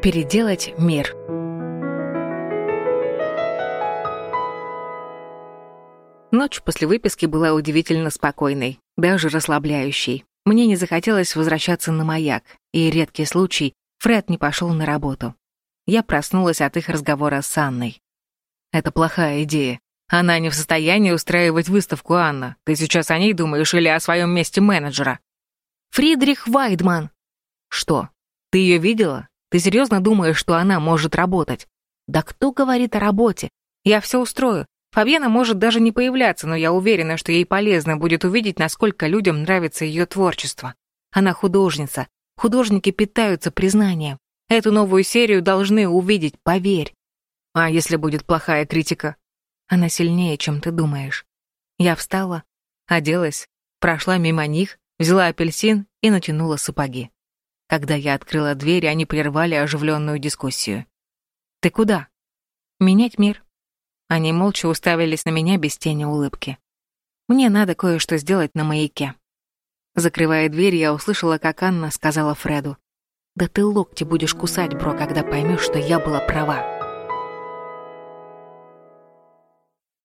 Переделать мир. Ночь после выписки была удивительно спокойной, даже расслабляющей. Мне не захотелось возвращаться на маяк, и редкий случай Фред не пошел на работу. Я проснулась от их разговора с Анной. «Это плохая идея. Она не в состоянии устраивать выставку, Анна. Ты сейчас о ней думаешь или о своем месте менеджера?» «Фридрих Вайдман». «Что? Ты ее видела? Ты серьезно думаешь, что она может работать?» «Да кто говорит о работе? Я все устрою. Фабьена может даже не появляться, но я уверена, что ей полезно будет увидеть, насколько людям нравится ее творчество. Она художница. Художники питаются признанием. Эту новую серию должны увидеть, поверь. А если будет плохая критика? Она сильнее, чем ты думаешь. Я встала, оделась, прошла мимо них, взяла апельсин и натянула сапоги. Когда я открыла дверь, они прервали оживленную дискуссию. «Ты куда?» «Менять мир». Они молча уставились на меня без тени улыбки. «Мне надо кое-что сделать на маяке». Закрывая дверь, я услышала, как Анна сказала Фреду. «Да ты локти будешь кусать, бро, когда поймешь, что я была права».